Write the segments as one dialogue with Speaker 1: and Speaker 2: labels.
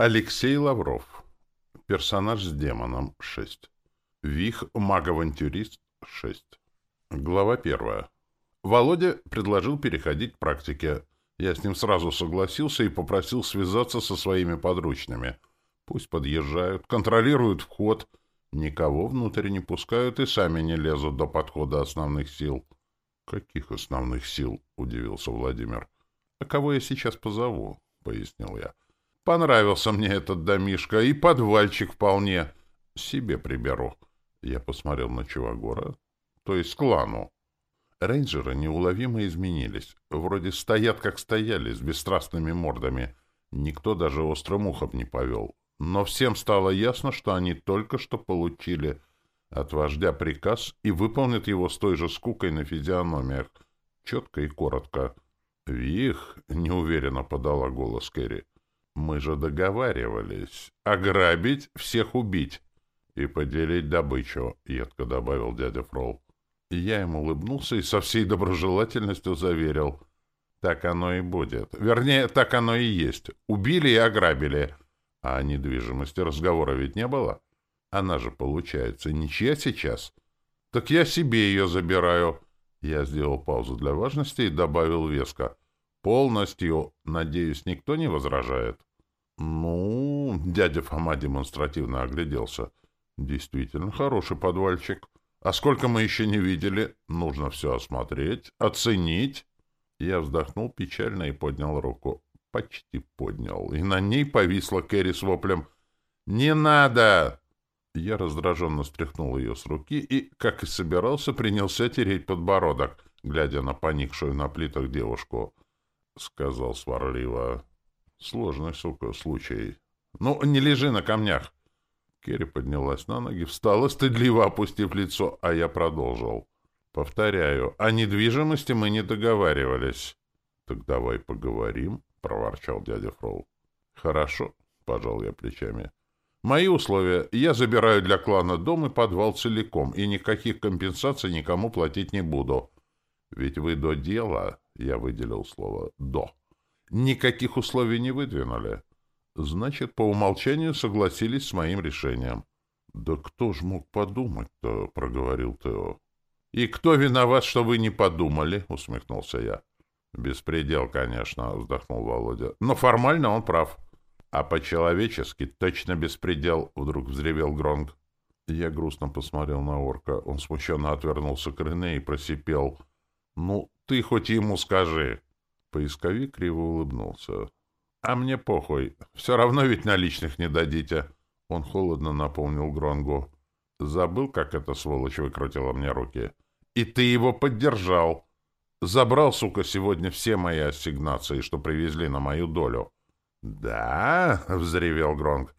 Speaker 1: Алексей Лавров. Персонаж с демоном. 6. Вих. Маг-авантюрист. 6. Глава первая. Володя предложил переходить к практике. Я с ним сразу согласился и попросил связаться со своими подручными. Пусть подъезжают, контролируют вход, никого внутрь не пускают и сами не лезут до подхода основных сил. «Каких основных сил?» — удивился Владимир. «А кого я сейчас позову?» — пояснил я. Понравился мне этот домишко, и подвальчик вполне. Себе приберу. Я посмотрел на Чувагора, то есть клану. Рейнджеры неуловимо изменились. Вроде стоят, как стояли, с бесстрастными мордами. Никто даже острым ухом не повел. Но всем стало ясно, что они только что получили от вождя приказ и выполнят его с той же скукой на физиономиях. Четко и коротко. «Вих!» — неуверенно подала голос Кэрри. Мы же договаривались. Ограбить, всех убить и поделить добычу, — едко добавил дядя Фрол. Я ему улыбнулся и со всей доброжелательностью заверил. Так оно и будет. Вернее, так оно и есть. Убили и ограбили. А о недвижимости разговора ведь не было. Она же, получается, ничья сейчас. Так я себе ее забираю. Я сделал паузу для важности и добавил веско. Полностью. Надеюсь, никто не возражает. «Ну...» — дядя Фома демонстративно огляделся. «Действительно хороший подвальчик. А сколько мы еще не видели? Нужно все осмотреть, оценить». Я вздохнул печально и поднял руку. Почти поднял. И на ней повисла Кэрри с воплем. «Не надо!» Я раздраженно стряхнул ее с руки и, как и собирался, принялся тереть подбородок, глядя на поникшую на плитах девушку. Сказал сварливо. Сложный, сука, случай. Ну, не лежи на камнях. Керри поднялась на ноги, встала, стыдливо опустив лицо, а я продолжил. Повторяю, о недвижимости мы не договаривались. Так давай поговорим, проворчал дядя Фрол. Хорошо, пожал я плечами. Мои условия. Я забираю для клана дом и подвал целиком, и никаких компенсаций никому платить не буду. Ведь вы до дела, я выделил слово «до», Никаких условий не выдвинули. Значит, по умолчанию согласились с моим решением. — Да кто ж мог подумать-то? — проговорил Тео. — И кто виноват, что вы не подумали? — усмехнулся я. — Беспредел, конечно, — вздохнул Володя. — Но формально он прав. — А по-человечески точно беспредел, — вдруг взревел Гронг. Я грустно посмотрел на орка. Он смущенно отвернулся к Рене и просипел. — Ну, ты хоть ему скажи. Поисковик криво улыбнулся. «А мне похуй. Все равно ведь наличных не дадите». Он холодно напомнил Гронгу. «Забыл, как эта сволочь выкрутила мне руки?» «И ты его поддержал. Забрал, сука, сегодня все мои ассигнации, что привезли на мою долю». «Да?» — взревел Гронг.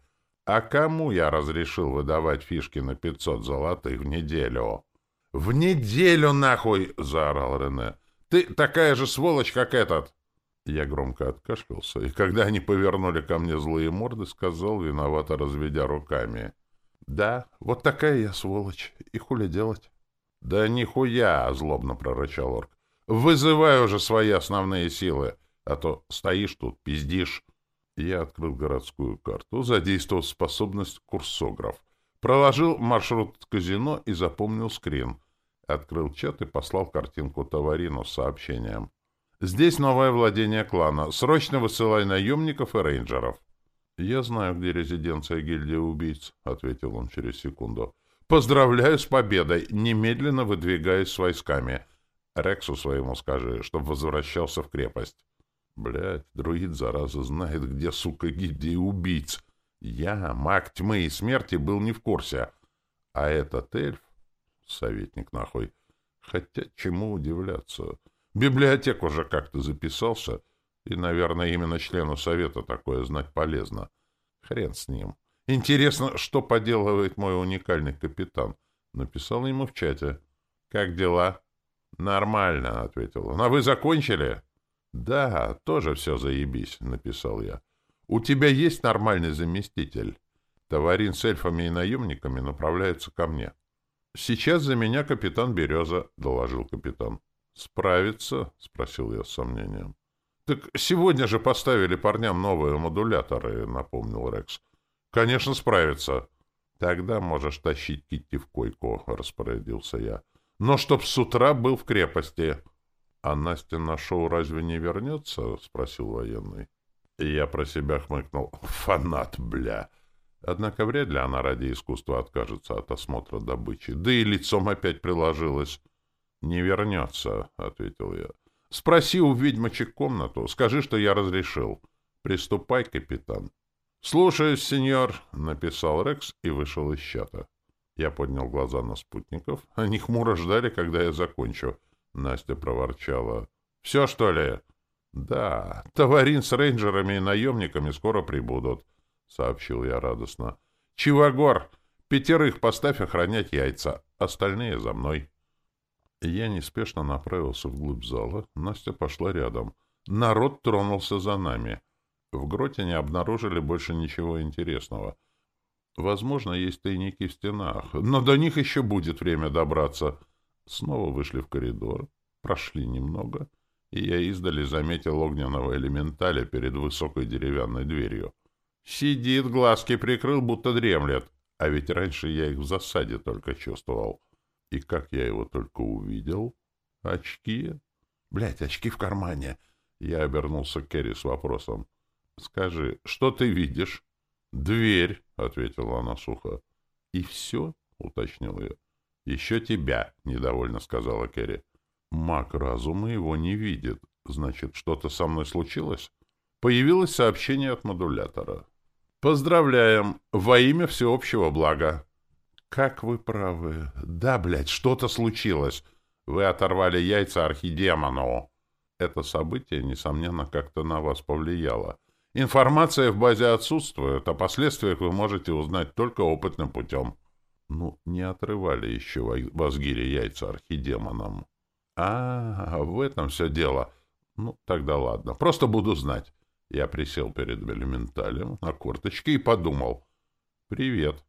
Speaker 1: «А кому я разрешил выдавать фишки на пятьсот золотых в неделю?» «В неделю, нахуй!» — заорал Рене. Ты такая же сволочь, как этот!» Я громко откашлялся, и когда они повернули ко мне злые морды, сказал, виновато разведя руками. «Да, вот такая я сволочь. И хули делать?» «Да нихуя!» — злобно прорычал орк. «Вызывай уже свои основные силы, а то стоишь тут, пиздишь». Я открыл городскую карту, задействовал способность курсограф, проложил маршрут казино и запомнил скрин — Открыл чат и послал картинку Таварину с сообщением. «Здесь новое владение клана. Срочно высылай наемников и рейнджеров». «Я знаю, где резиденция гильдии убийц», — ответил он через секунду. «Поздравляю с победой! Немедленно выдвигаюсь с войсками. Рексу своему скажи, чтоб возвращался в крепость». Блядь, друид, зараза, знает, где, сука, гильдия убийц. Я, маг тьмы и смерти, был не в курсе. А этот эльф советник нахуй. Хотя чему удивляться? Библиотек уже как-то записался, и, наверное, именно члену совета такое знать полезно. Хрен с ним. Интересно, что поделывает мой уникальный капитан? Написал ему в чате. «Как дела?» «Нормально», — ответил он. «А вы закончили?» «Да, тоже все заебись», — написал я. «У тебя есть нормальный заместитель?» Товарин с эльфами и наемниками направляется ко мне. «Сейчас за меня капитан Береза», — доложил капитан. «Справится?» — спросил я с сомнением. Так сегодня же поставили парням новые модуляторы, напомнил Рекс. Конечно, справится. Тогда можешь тащить Китти в койку, распорядился я. Но чтоб с утра был в крепости. А Настя на шоу разве не вернется? спросил военный. И я про себя хмыкнул. Фанат, бля. Однако вряд ли она ради искусства откажется от осмотра добычи. Да и лицом опять приложилась. «Не вернется», — ответил я. Спроси у ведьмочек комнату. Скажи, что я разрешил. Приступай, капитан. Слушаюсь, сеньор, — написал Рекс и вышел из чата. Я поднял глаза на спутников. Они хмуро ждали, когда я закончу. Настя проворчала. «Все, что ли?» «Да, товарин с рейнджерами и наемниками скоро прибудут», — сообщил я радостно. «Чивагор, пятерых поставь охранять яйца, остальные за мной». Я неспешно направился вглубь зала. Настя пошла рядом. Народ тронулся за нами. В гроте не обнаружили больше ничего интересного. Возможно, есть тайники в стенах, но до них еще будет время добраться. Снова вышли в коридор, прошли немного, и я издали заметил огненного элементаля перед высокой деревянной дверью. Сидит, глазки прикрыл, будто дремлет. А ведь раньше я их в засаде только чувствовал. И как я его только увидел? Очки? Блять, очки в кармане. Я обернулся к Керри с вопросом. Скажи, что ты видишь? Дверь, ответила она сухо. И все? уточнил я. Еще тебя, недовольно сказала Керри. Маг разума его не видит. Значит, что-то со мной случилось? Появилось сообщение от модулятора. Поздравляем! Во имя всеобщего блага! «Как вы правы. Да, блядь, что-то случилось. Вы оторвали яйца архидемону». Это событие, несомненно, как-то на вас повлияло. Информация в базе отсутствует, о последствиях вы можете узнать только опытным путем. Ну, не отрывали еще в Азгире яйца архидемонам. А, в этом все дело. Ну, тогда ладно. Просто буду знать. Я присел перед элементалем на корточке и подумал. «Привет.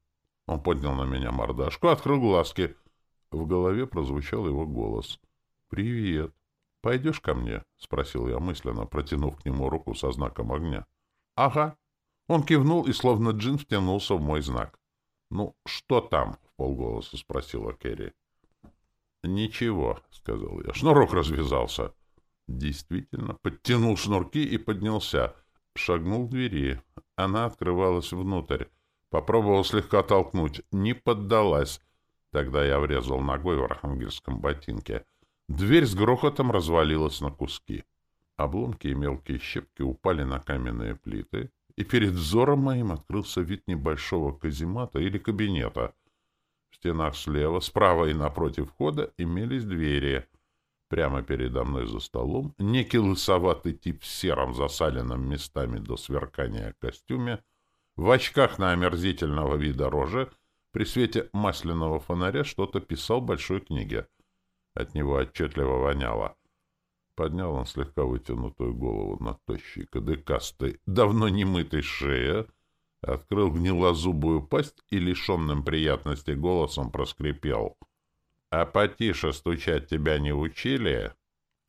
Speaker 1: Он поднял на меня мордашку, открыл глазки. В голове прозвучал его голос. «Привет. Пойдешь ко мне?» — спросил я мысленно, протянув к нему руку со знаком огня. «Ага». Он кивнул и, словно джин, втянулся в мой знак. «Ну, что там?» — в полголоса спросила Керри. «Ничего», — сказал я. Шнурок развязался. Действительно, подтянул шнурки и поднялся. Шагнул к двери. Она открывалась внутрь. Попробовал слегка толкнуть. Не поддалась. Тогда я врезал ногой в архангельском ботинке. Дверь с грохотом развалилась на куски. Обломки и мелкие щепки упали на каменные плиты, и перед взором моим открылся вид небольшого каземата или кабинета. В стенах слева, справа и напротив входа имелись двери. Прямо передо мной за столом некий лысоватый тип в сером засаленном местами до сверкания костюме в очках на омерзительного вида рожи, при свете масляного фонаря что-то писал в большой книге. От него отчетливо воняло. Поднял он слегка вытянутую голову на тощей, кадыкастой, давно не мытой шее, открыл гнилозубую пасть и лишенным приятности голосом проскрипел. — А потише стучать тебя не учили?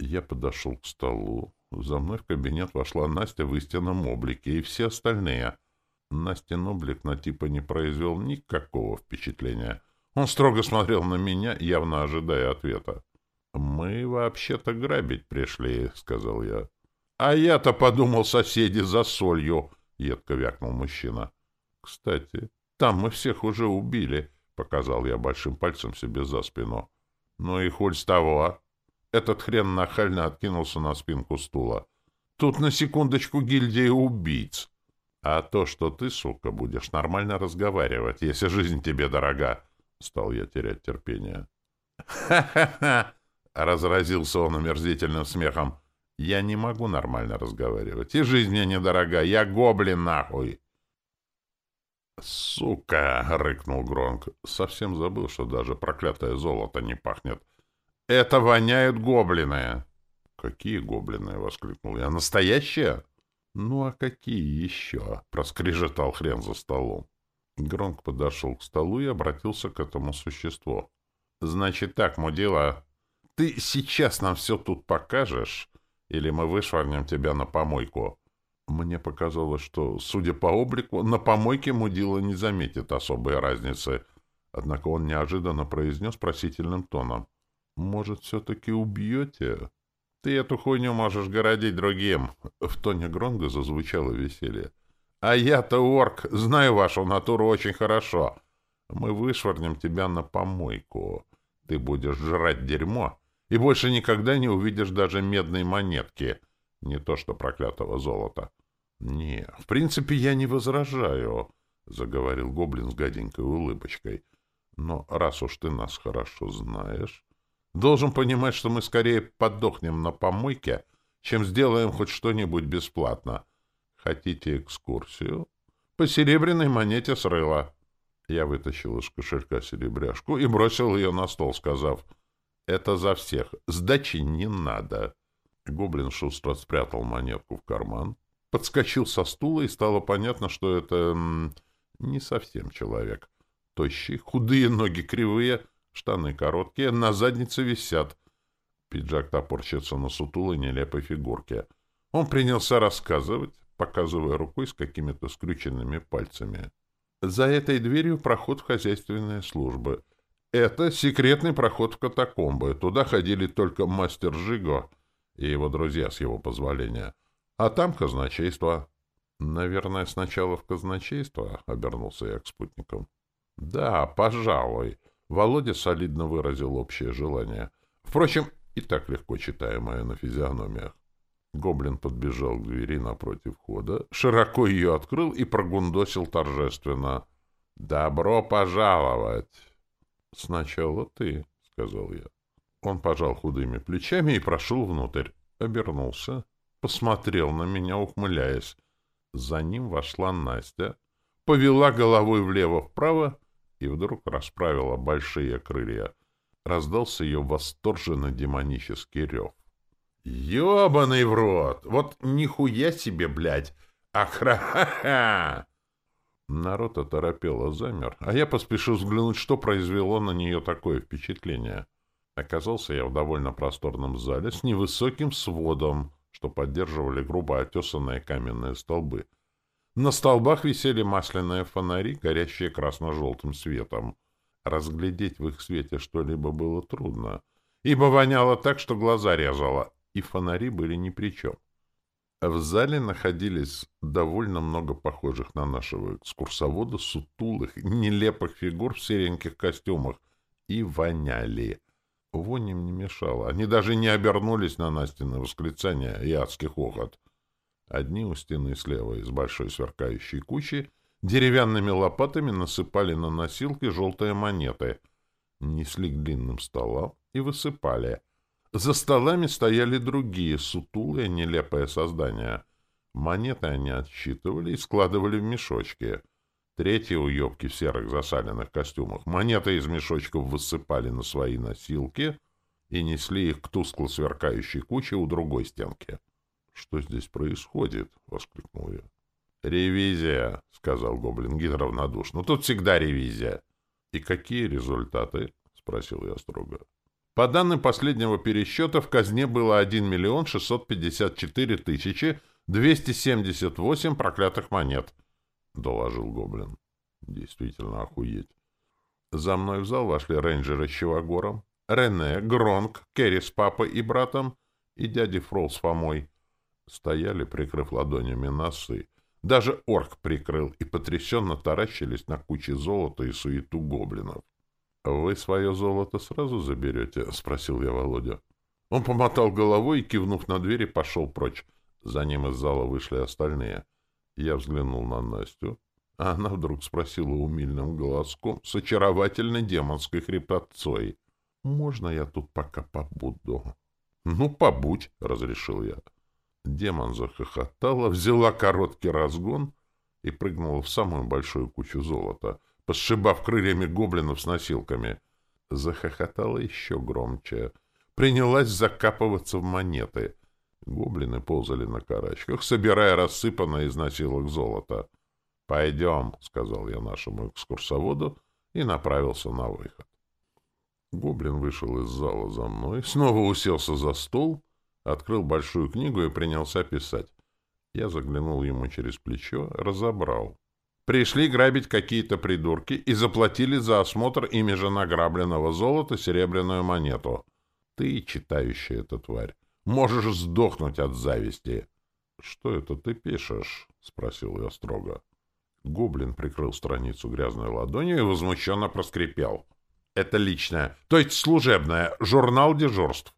Speaker 1: Я подошел к столу. За мной в кабинет вошла Настя в истинном облике и все остальные. Настин облик на типа не произвел никакого впечатления. Он строго смотрел на меня, явно ожидая ответа. «Мы вообще-то грабить пришли», — сказал я. «А я-то подумал, соседи за солью», — едко вякнул мужчина. «Кстати, там мы всех уже убили», — показал я большим пальцем себе за спину. «Ну и хуй с того!» Этот хрен нахально откинулся на спинку стула. «Тут на секундочку гильдия убийц. А то, что ты, сука, будешь нормально разговаривать, если жизнь тебе дорога, стал я терять терпение. Ха-ха-ха! Разразился он омерзительным смехом. Я не могу нормально разговаривать, и жизнь мне недорога, я гоблин нахуй. «Сука!» — рыкнул Гронк. Совсем забыл, что даже проклятое золото не пахнет. «Это воняют гоблины!» «Какие гоблины?» — воскликнул я. «Настоящие?» «Ну а какие еще?» — проскрежетал хрен за столом. Гронк подошел к столу и обратился к этому существу. «Значит так, мудила, ты сейчас нам все тут покажешь, или мы вышвырнем тебя на помойку. Мне показалось, что, судя по облику, на помойке мудила не заметит особой разницы. Однако он неожиданно произнес просительным тоном. «Может, все-таки убьете?» «Ты эту хуйню можешь городить другим!» В тоне Гронга зазвучало веселье. «А я-то орк, знаю вашу натуру очень хорошо. Мы вышвырнем тебя на помойку. Ты будешь жрать дерьмо, и больше никогда не увидишь даже медной монетки, не то что проклятого золота». «Не, в принципе, я не возражаю», — заговорил гоблин с гаденькой улыбочкой. «Но раз уж ты нас хорошо знаешь...» Должен понимать, что мы скорее подохнем на помойке, чем сделаем хоть что-нибудь бесплатно. Хотите экскурсию? По серебряной монете с рыла. Я вытащил из кошелька серебряшку и бросил ее на стол, сказав, «Это за всех. Сдачи не надо». Гоблин шустро спрятал монетку в карман, подскочил со стула, и стало понятно, что это м не совсем человек. Тощий, худые ноги кривые — Штаны короткие, на заднице висят. Пиджак топорщится на сутулой нелепой фигурке. Он принялся рассказывать, показывая рукой с какими-то скрюченными пальцами. За этой дверью проход в хозяйственные службы. Это секретный проход в катакомбы. Туда ходили только мастер Жиго и его друзья с его позволения. А там казначейство. Наверное, сначала в казначейство, — обернулся я к спутникам. Да, пожалуй. Володя солидно выразил общее желание. Впрочем, и так легко читаемое на физиономиях. Гоблин подбежал к двери напротив входа, широко ее открыл и прогундосил торжественно. «Добро пожаловать!» «Сначала ты», — сказал я. Он пожал худыми плечами и прошел внутрь. Обернулся, посмотрел на меня, ухмыляясь. За ним вошла Настя, повела головой влево-вправо и вдруг расправила большие крылья. Раздался ее восторженно демонический рев. «Ебаный в рот! Вот нихуя себе, блядь! Ахра-ха-ха!» Народ оторопело замер, а я поспешил взглянуть, что произвело на нее такое впечатление. Оказался я в довольно просторном зале с невысоким сводом, что поддерживали грубо отесанные каменные столбы — на столбах висели масляные фонари, горящие красно-желтым светом. Разглядеть в их свете что-либо было трудно, ибо воняло так, что глаза резало, и фонари были ни при чем. В зале находились довольно много похожих на нашего экскурсовода сутулых, нелепых фигур в сереньких костюмах, и воняли. Вонь им не мешала. Они даже не обернулись на Настины восклицания и адский хохот. Одни у стены слева из большой сверкающей кучи деревянными лопатами насыпали на носилки желтые монеты, несли к длинным столам и высыпали. За столами стояли другие, сутулые, нелепые создания. Монеты они отсчитывали и складывали в мешочки. Третьи уебки в серых засаленных костюмах монеты из мешочков высыпали на свои носилки и несли их к тускло сверкающей куче у другой стенки. «Что здесь происходит?» — воскликнул я. «Ревизия», — сказал Гоблин Гид равнодушно. «Тут всегда ревизия». «И какие результаты?» — спросил я строго. «По данным последнего пересчета, в казне было 1 миллион 654 тысячи 278 проклятых монет», — доложил Гоблин. «Действительно охуеть». За мной в зал вошли рейнджеры с Чивагором, Рене, Гронк, Керри с папой и братом и дядя Фрол с Фомой. Стояли, прикрыв ладонями носы. Даже орк прикрыл и потрясенно таращились на куче золота и суету гоблинов. — Вы свое золото сразу заберете? — спросил я Володя. Он помотал головой и, кивнув на двери, пошел прочь. За ним из зала вышли остальные. Я взглянул на Настю, а она вдруг спросила умильным голоском с очаровательной демонской хрипотцой. — Можно я тут пока побуду? — Ну, побудь, — разрешил я. Демон захохотала, взяла короткий разгон и прыгнула в самую большую кучу золота, посшибав крыльями гоблинов с носилками. Захохотала еще громче. Принялась закапываться в монеты. Гоблины ползали на карачках, собирая рассыпанное из носилок золото. «Пойдем», — сказал я нашему экскурсоводу и направился на выход. Гоблин вышел из зала за мной, снова уселся за стол — Открыл большую книгу и принялся писать. Я заглянул ему через плечо, разобрал. Пришли грабить какие-то придурки и заплатили за осмотр ими же награбленного золота серебряную монету. Ты, читающая эта тварь, можешь сдохнуть от зависти. — Что это ты пишешь? — спросил я строго. Гоблин прикрыл страницу грязной ладонью и возмущенно проскрипел. — Это личное, то есть служебное, журнал дежурств.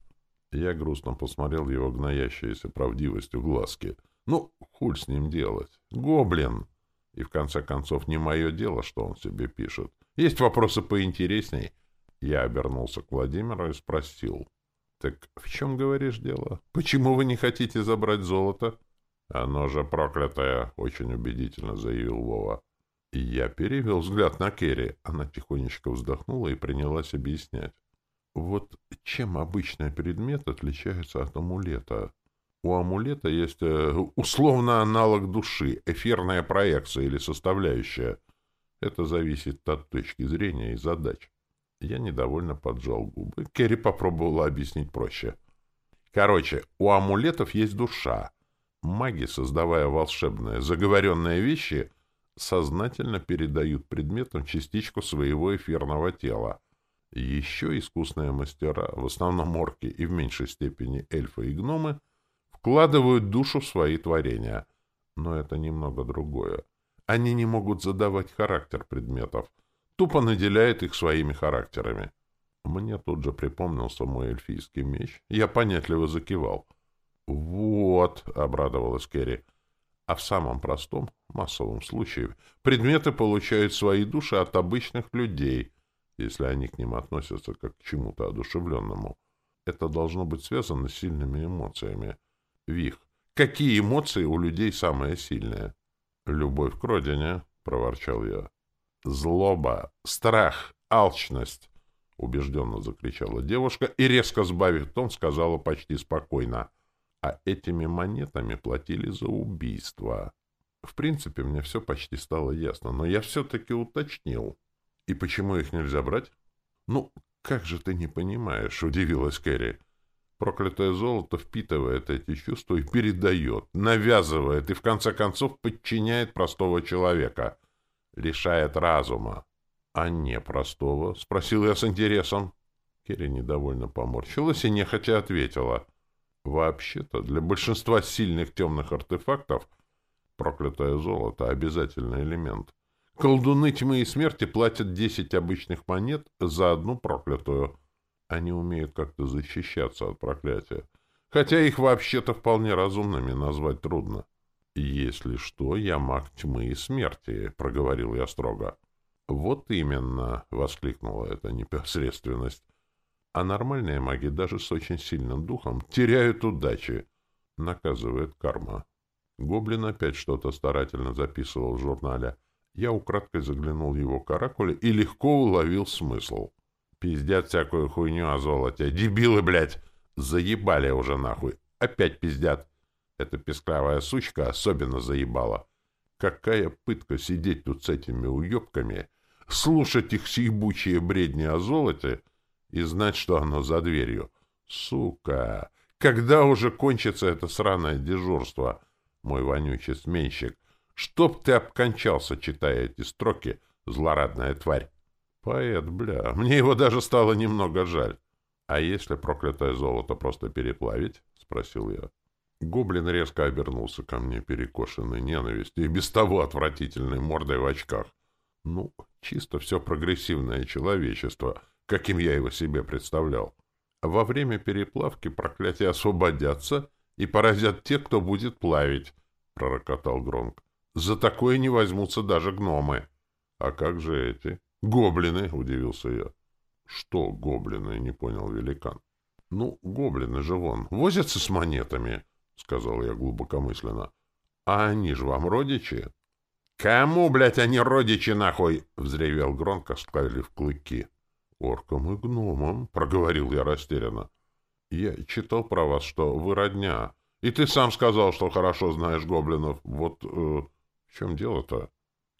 Speaker 1: Я грустно посмотрел его гноящиеся правдивостью глазки. Ну, хуль с ним делать. Гоблин! И в конце концов не мое дело, что он себе пишет. Есть вопросы поинтересней. Я обернулся к Владимиру и спросил. Так в чем, говоришь, дело? Почему вы не хотите забрать золото? Оно же проклятое, очень убедительно заявил Вова. И я перевел взгляд на Керри. Она тихонечко вздохнула и принялась объяснять. Вот чем обычный предмет отличается от амулета? У амулета есть э, условно аналог души, эфирная проекция или составляющая. Это зависит от точки зрения и задач. Я недовольно поджал губы. Керри попробовала объяснить проще. Короче, у амулетов есть душа. Маги, создавая волшебные, заговоренные вещи, сознательно передают предметам частичку своего эфирного тела. Еще искусные мастера, в основном орки и в меньшей степени эльфы и гномы, вкладывают душу в свои творения. Но это немного другое. Они не могут задавать характер предметов, тупо наделяет их своими характерами. Мне тут же припомнился мой эльфийский меч. Я понятливо закивал. «Вот», — обрадовалась Керри, — «а в самом простом, массовом случае предметы получают свои души от обычных людей, если они к ним относятся как к чему-то одушевленному. Это должно быть связано с сильными эмоциями. Вих, какие эмоции у людей самые сильные? Любовь к родине, проворчал я. Злоба, страх, алчность, убежденно закричала девушка и, резко сбавив тон, сказала почти спокойно. А этими монетами платили за убийство. В принципе, мне все почти стало ясно, но я все-таки уточнил. И почему их нельзя брать? Ну, как же ты не понимаешь, удивилась Кэрри. Проклятое золото впитывает эти чувства и передает, навязывает и, в конце концов, подчиняет простого человека, лишает разума. — А не простого? — спросил я с интересом. Керри недовольно поморщилась и нехотя ответила. — Вообще-то, для большинства сильных темных артефактов проклятое золото — обязательный элемент. Колдуны тьмы и смерти платят десять обычных монет за одну проклятую — они умеют как-то защищаться от проклятия. Хотя их вообще-то вполне разумными назвать трудно. «Если что, я маг тьмы и смерти», — проговорил я строго. «Вот именно», — воскликнула эта непосредственность. «А нормальные маги даже с очень сильным духом теряют удачи», — наказывает карма. Гоблин опять что-то старательно записывал в журнале. Я украдкой заглянул в его каракули и легко уловил смысл. Пиздят всякую хуйню о золоте. Дебилы, блядь! Заебали уже нахуй. Опять пиздят. Эта песклявая сучка особенно заебала. Какая пытка сидеть тут с этими уебками, слушать их съебучие бредни о золоте и знать, что оно за дверью. Сука! Когда уже кончится это сраное дежурство, мой вонючий сменщик? Чтоб ты обкончался, читая эти строки, злорадная тварь! Поэт, бля, мне его даже стало немного жаль. А если проклятое золото просто переплавить? Спросил я. Гоблин резко обернулся ко мне, перекошенный ненавистью и без того отвратительной мордой в очках. Ну, чисто все прогрессивное человечество, каким я его себе представлял. Во время переплавки проклятия освободятся и поразят тех, кто будет плавить, — пророкотал Гронк. За такое не возьмутся даже гномы. А как же эти? «Гоблины!» — удивился я. «Что гоблины?» — не понял великан. «Ну, гоблины же вон, возятся с монетами», — сказал я глубокомысленно. «А они же вам родичи?» «Кому, блядь, они родичи, нахуй?» — взревел громко, склавив клыки. «Оркам и гномам», — проговорил я растерянно. «Я читал про вас, что вы родня. И ты сам сказал, что хорошо знаешь гоблинов. Вот э, в чем дело-то?»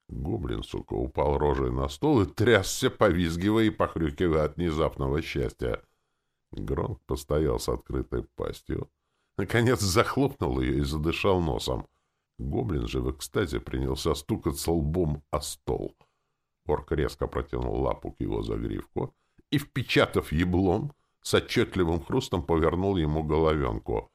Speaker 1: Гоблин, сука, упал рожей на стол и трясся, повизгивая и похрюкивая от внезапного счастья. Гронк постоял с открытой пастью, Наконец захлопнул ее и задышал носом. Гоблин же в экстазе принялся стукаться лбом о стол. Орк резко протянул лапу к его загривку и, впечатав еблом, с отчетливым хрустом повернул ему головенку.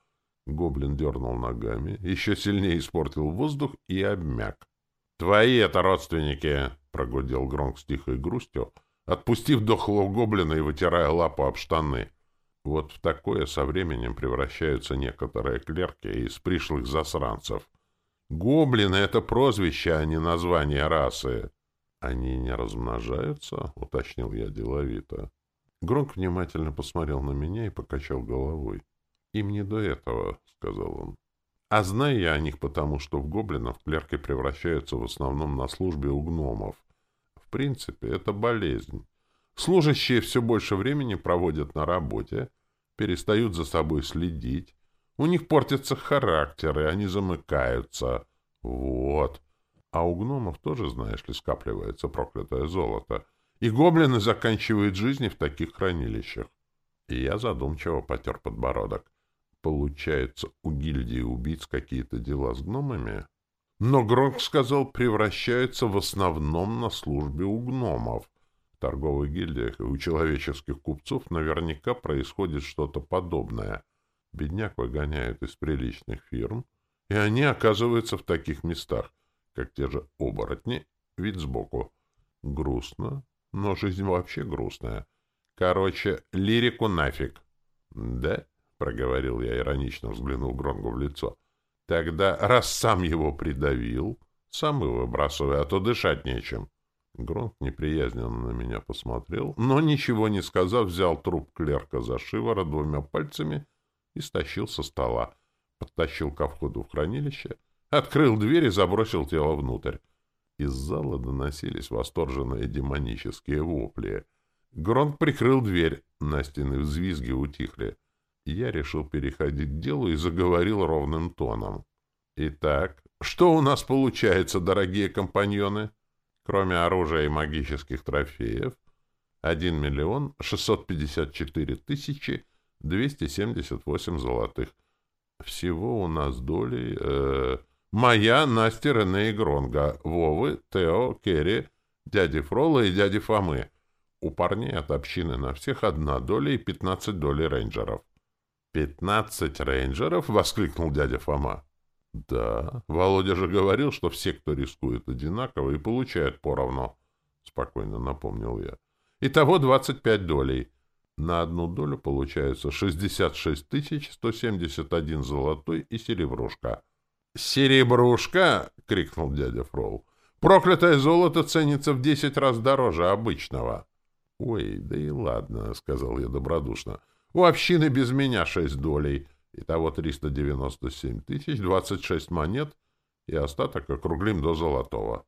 Speaker 1: Гоблин дернул ногами, еще сильнее испортил воздух и обмяк. — Твои это родственники! — прогудел Гронк с тихой грустью, отпустив дохлого гоблина и вытирая лапу об штаны. Вот в такое со временем превращаются некоторые клерки из пришлых засранцев. Гоблины — это прозвище, а не название расы. — Они не размножаются? — уточнил я деловито. Гронк внимательно посмотрел на меня и покачал головой. — Им не до этого, — сказал он. — А знаю я о них потому, что в гоблинов клерки превращаются в основном на службе у гномов. В принципе, это болезнь. Служащие все больше времени проводят на работе, перестают за собой следить, у них портятся характеры, они замыкаются. Вот. А у гномов тоже, знаешь ли, скапливается проклятое золото. И гоблины заканчивают жизни в таких хранилищах. И я задумчиво потер подбородок. Получается, у гильдии убийц какие-то дела с гномами? Но Гронк сказал, превращается в основном на службе у гномов. Торговых гильдиях и у человеческих купцов наверняка происходит что-то подобное. Бедняк выгоняют из приличных фирм, и они оказываются в таких местах, как те же оборотни, вид сбоку. Грустно, но жизнь вообще грустная. Короче, лирику нафиг. — Да? — проговорил я, иронично взглянул Гронгу в лицо. — Тогда, раз сам его придавил, сам его выбрасывай, а то дышать нечем. Гронк неприязненно на меня посмотрел, но, ничего не сказав, взял труп клерка за шиворот двумя пальцами и стащил со стола. Подтащил ко входу в хранилище, открыл дверь и забросил тело внутрь. Из зала доносились восторженные демонические вопли. Гронк прикрыл дверь, на стены взвизги утихли. Я решил переходить к делу и заговорил ровным тоном. «Итак, что у нас получается, дорогие компаньоны? Кроме оружия и магических трофеев, 1 миллион 654 тысячи 278 золотых. Всего у нас доли... Э, моя, Настя, Рене и Гронга, Вовы, Тео, Керри, дяди Фрола и дяди Фомы. У парней от общины на всех одна доля и 15 долей рейнджеров. «Пятнадцать рейнджеров?» — воскликнул дядя Фома. «Да, Володя же говорил, что все, кто рискует одинаково, и получают поровну», — спокойно напомнил я. «Итого двадцать пять долей. На одну долю получается 66 171 золотой и серебрушка. «Серебрушка!» — крикнул дядя Фрол. «Проклятое золото ценится в десять раз дороже обычного». «Ой, да и ладно», — сказал я добродушно. «У общины без меня шесть долей. Итого 397 тысяч, 26 монет, и остаток округлим до золотого.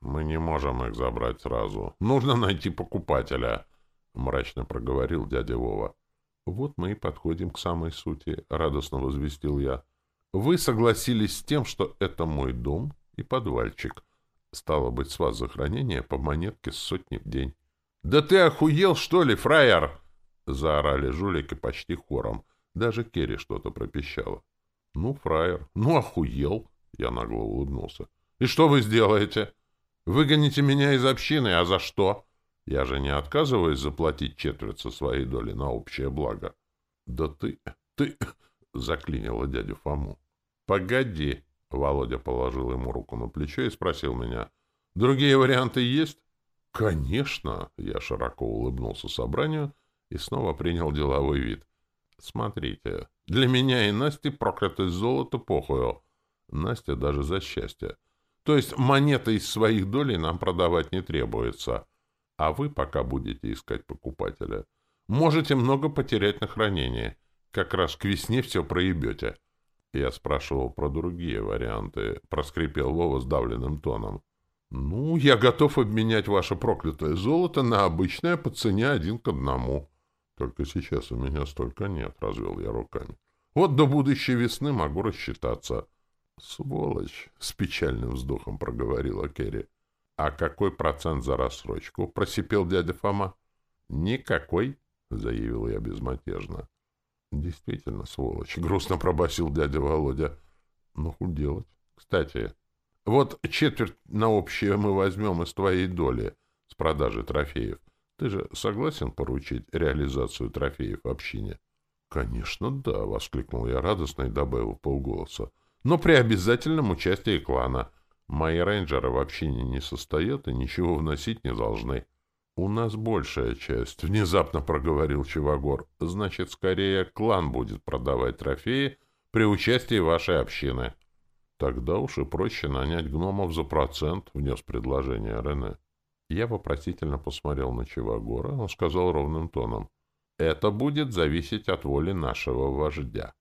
Speaker 1: Мы не можем их забрать сразу. Нужно найти покупателя». — мрачно проговорил дядя Вова. — Вот мы и подходим к самой сути, — радостно возвестил я. — Вы согласились с тем, что это мой дом и подвальчик. Стало быть, с вас за хранение по монетке сотни в день. — Да ты охуел, что ли, фраер? — заорали жулики почти хором. Даже Керри что-то пропищала. — Ну, фраер, ну, охуел! — я нагло улыбнулся. — И что вы сделаете? — Выгоните меня из общины, а за что? — я же не отказываюсь заплатить четверть со своей доли на общее благо. — Да ты... ты... — заклинило дядю Фому. — Погоди. Володя положил ему руку на плечо и спросил меня. — Другие варианты есть? — Конечно. Я широко улыбнулся собранию и снова принял деловой вид. — Смотрите, для меня и Насти проклятое золото похую. Настя даже за счастье. То есть монеты из своих долей нам продавать не требуется. — а вы пока будете искать покупателя. Можете много потерять на хранение. Как раз к весне все проебете. Я спрашивал про другие варианты. Проскрипел Вова сдавленным тоном. Ну, я готов обменять ваше проклятое золото на обычное по цене один к одному. Только сейчас у меня столько нет, развел я руками. Вот до будущей весны могу рассчитаться. Сволочь! С печальным вздохом проговорила Керри. — А какой процент за рассрочку? — просипел дядя Фома. — Никакой, — заявил я безмятежно. Действительно, сволочь. Грустно пробасил дядя Володя. Ну, хуй делать. Кстати, вот четверть на общее мы возьмем из твоей доли с продажи трофеев. Ты же согласен поручить реализацию трофеев общине? Конечно, да, воскликнул я радостно и добавил полголоса. Но при обязательном участии клана. Мои рейнджеры в общине не состоят и ничего вносить не должны. «У нас большая часть», — внезапно проговорил Чивагор. «Значит, скорее клан будет продавать трофеи при участии вашей общины». «Тогда уж и проще нанять гномов за процент», — внес предложение Рене. Я вопросительно посмотрел на Чивагора, он сказал ровным тоном. «Это будет зависеть от воли нашего вождя».